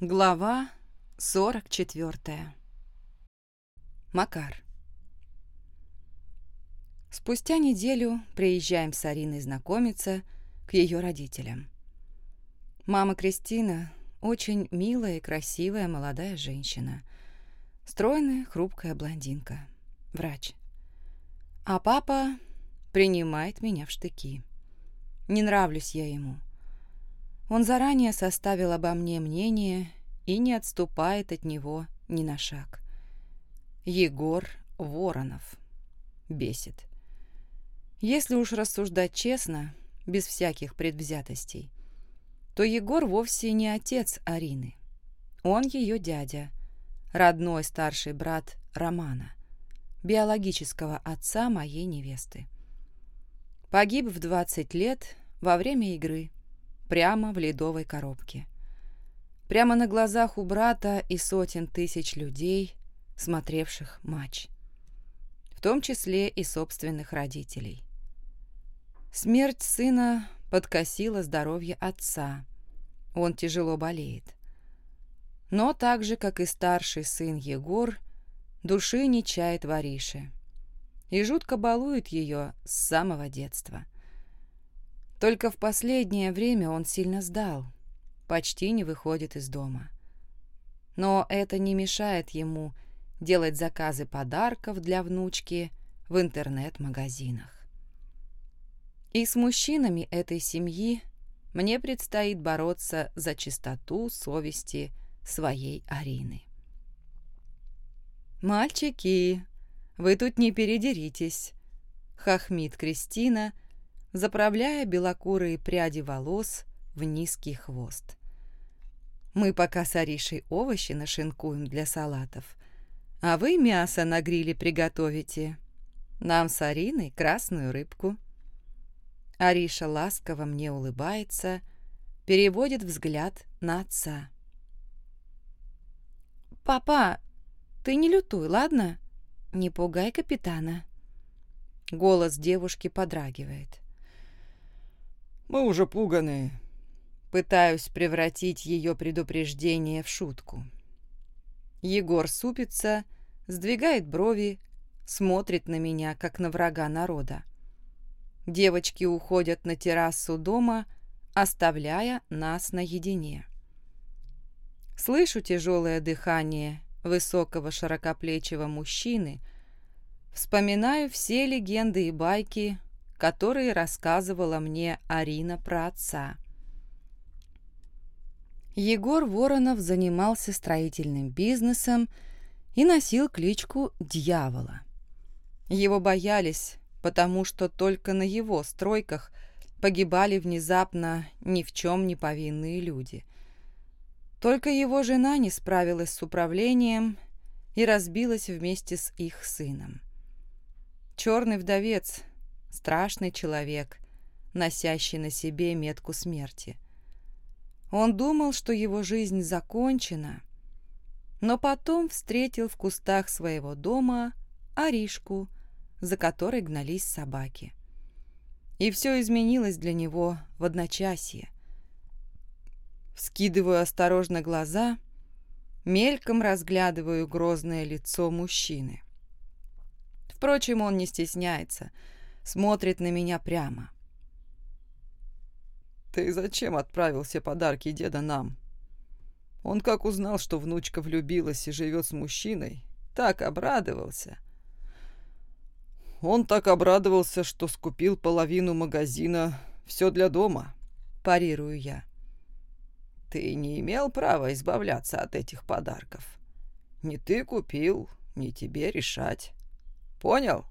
Глава 44. Макар. Спустя неделю приезжаем с Ариной знакомиться к ее родителям. Мама Кристина очень милая и красивая молодая женщина. Стройная, хрупкая блондинка. Врач. А папа принимает меня в штыки. Не нравлюсь я ему. Он заранее составил обо мне мнение и не отступает от него ни на шаг. Егор Воронов. Бесит. Если уж рассуждать честно, без всяких предвзятостей, то Егор вовсе не отец Арины. Он ее дядя, родной старший брат Романа, биологического отца моей невесты. Погиб в 20 лет во время игры, прямо в ледовой коробке. Прямо на глазах у брата и сотен тысяч людей, смотревших матч. В том числе и собственных родителей. Смерть сына подкосила здоровье отца. Он тяжело болеет. Но так же, как и старший сын Егор, души не чает вориши. И жутко балует ее с самого детства. Только в последнее время он сильно сдал, почти не выходит из дома. Но это не мешает ему делать заказы подарков для внучки в интернет-магазинах. И с мужчинами этой семьи мне предстоит бороться за чистоту совести своей Арины. «Мальчики, вы тут не передеритесь», — хохмит Кристина, заправляя белокурые пряди волос в низкий хвост. «Мы пока с Аришей овощи нашинкуем для салатов, а вы мясо на гриле приготовите. Нам с Ариной красную рыбку». Ариша ласково мне улыбается, переводит взгляд на отца. «Папа, ты не лютуй, ладно? Не пугай капитана». Голос девушки подрагивает. «Мы уже пуганы». Пытаюсь превратить ее предупреждение в шутку. Егор супится, сдвигает брови, смотрит на меня, как на врага народа. Девочки уходят на террасу дома, оставляя нас наедине. Слышу тяжелое дыхание высокого широкоплечего мужчины, вспоминаю все легенды и байки, которые рассказывала мне Арина про отца. Егор Воронов занимался строительным бизнесом и носил кличку «Дьявола». Его боялись, потому что только на его стройках погибали внезапно ни в чем не повинные люди. Только его жена не справилась с управлением и разбилась вместе с их сыном. Черный вдовец – страшный человек, носящий на себе метку смерти. Он думал, что его жизнь закончена, но потом встретил в кустах своего дома Аришку – за которой гнались собаки. И все изменилось для него в одночасье. Вскидываю осторожно глаза, мельком разглядываю грозное лицо мужчины. Впрочем, он не стесняется, смотрит на меня прямо. «Ты зачем отправил все подарки деда нам?» Он как узнал, что внучка влюбилась и живет с мужчиной, так обрадовался. Он так обрадовался, что скупил половину магазина «Все для дома», – парирую я. Ты не имел права избавляться от этих подарков. Не ты купил, не тебе решать. Понял?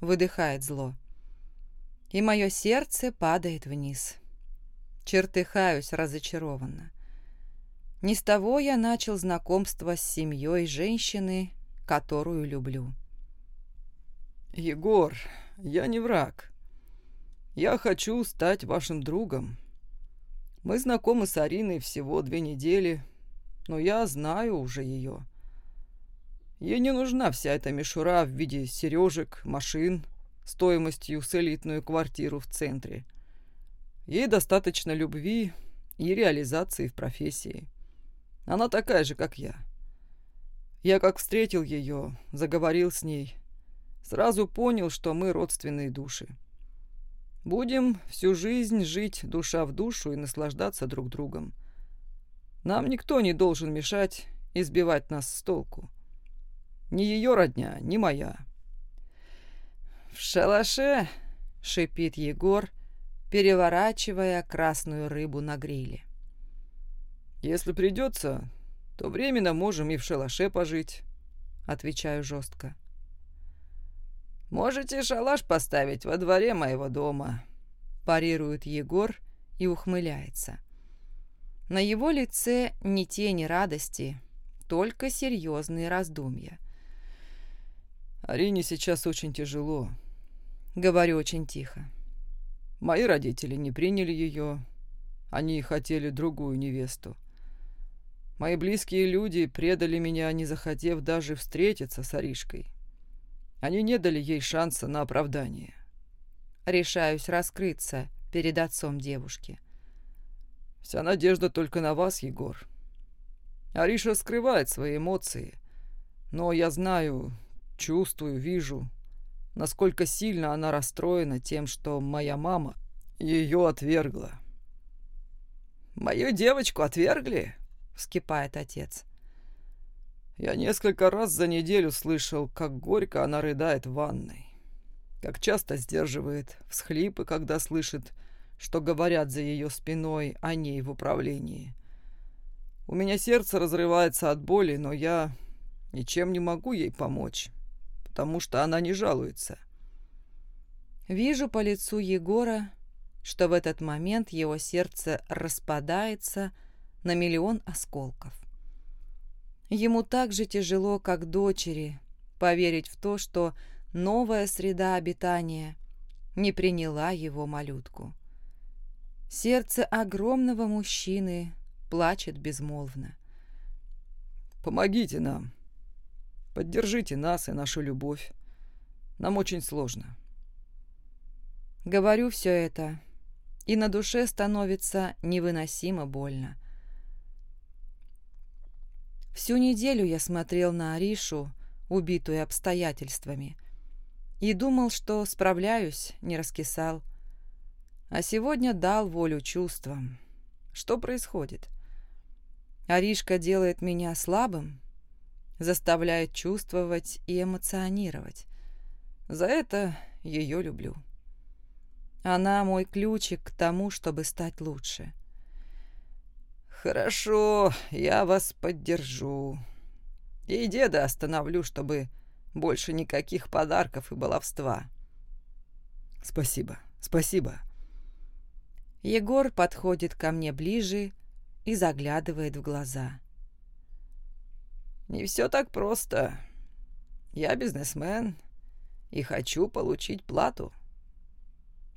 Выдыхает зло. И мое сердце падает вниз. Чертыхаюсь разочарованно. Не с того я начал знакомство с семьей женщины, которую люблю. «Егор, я не враг. Я хочу стать вашим другом. Мы знакомы с Ариной всего две недели, но я знаю уже ее. Ей не нужна вся эта мишура в виде сережек, машин, стоимостью с элитную квартиру в центре. Ей достаточно любви и реализации в профессии. Она такая же, как я. Я как встретил ее, заговорил с ней, сразу понял, что мы родственные души. Будем всю жизнь жить душа в душу и наслаждаться друг другом. Нам никто не должен мешать и сбивать нас с толку. Ни ее родня, ни моя. «В шалаше!» — шипит Егор, переворачивая красную рыбу на гриле. «Если придется, то временно можем и в шалаше пожить», — отвечаю жестко. «Можете шалаш поставить во дворе моего дома», — парирует Егор и ухмыляется. На его лице ни тени радости, только серьезные раздумья. «Арине сейчас очень тяжело», — говорю очень тихо. «Мои родители не приняли ее, они хотели другую невесту. Мои близкие люди предали меня, не захотев даже встретиться с Аришкой. Они не дали ей шанса на оправдание. Решаюсь раскрыться перед отцом девушки. Вся надежда только на вас, Егор. Ариша скрывает свои эмоции, но я знаю, чувствую, вижу, насколько сильно она расстроена тем, что моя мама ее отвергла. «Мою девочку отвергли?» вскипает отец. Я несколько раз за неделю слышал, как горько она рыдает в ванной. Как часто сдерживает всхлипы, когда слышит, что говорят за ее спиной о ней в управлении. У меня сердце разрывается от боли, но я ничем не могу ей помочь, потому что она не жалуется. Вижу по лицу Егора, что в этот момент его сердце распадается, на миллион осколков. Ему так же тяжело, как дочери, поверить в то, что новая среда обитания не приняла его малютку. Сердце огромного мужчины плачет безмолвно. «Помогите нам. Поддержите нас и нашу любовь. Нам очень сложно». Говорю все это, и на душе становится невыносимо больно. Всю неделю я смотрел на Аришу, убитую обстоятельствами, и думал, что справляюсь, не раскисал. А сегодня дал волю чувствам. Что происходит? Аришка делает меня слабым, заставляет чувствовать и эмоционировать. За это ее люблю. Она мой ключик к тому, чтобы стать лучше. — «Хорошо, я вас поддержу. И деда остановлю, чтобы больше никаких подарков и баловства». «Спасибо, спасибо». Егор подходит ко мне ближе и заглядывает в глаза. «Не все так просто. Я бизнесмен и хочу получить плату».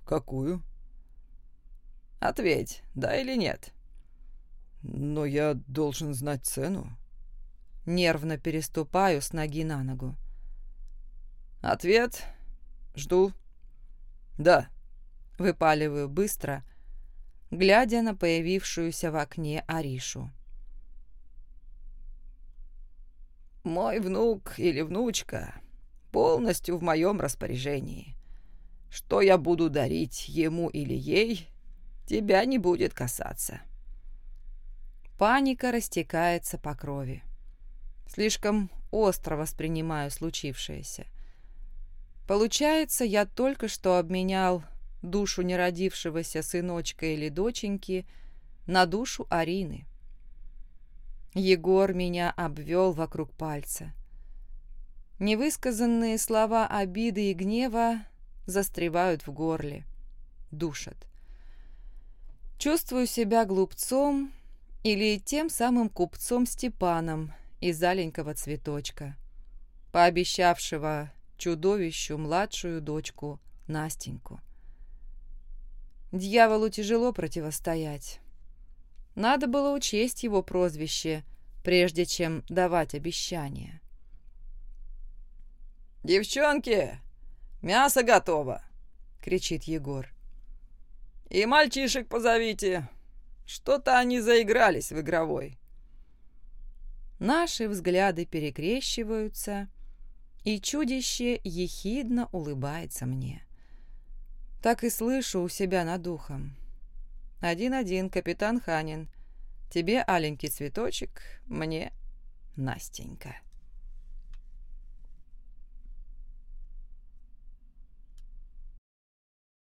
«Какую?» «Ответь, да или нет?» «Но я должен знать цену». Нервно переступаю с ноги на ногу. «Ответ. Жду». «Да». Выпаливаю быстро, глядя на появившуюся в окне Аришу. «Мой внук или внучка полностью в моем распоряжении. Что я буду дарить ему или ей, тебя не будет касаться». Паника растекается по крови. Слишком остро воспринимаю случившееся. Получается, я только что обменял душу неродившегося сыночка или доченьки на душу Арины. Егор меня обвел вокруг пальца. Невысказанные слова обиды и гнева застревают в горле, душат. Чувствую себя глупцом или тем самым купцом Степаном из аленького цветочка, пообещавшего чудовищу младшую дочку Настеньку. Дьяволу тяжело противостоять. Надо было учесть его прозвище, прежде чем давать обещания. «Девчонки, мясо готово!» — кричит Егор. «И мальчишек позовите, что-то они заигрались в игровой. Наши взгляды перекрещиваются, и чудище ехидно улыбается мне. Так и слышу у себя над ухом. «Один-один, капитан Ханин. Тебе аленький цветочек, мне Настенька».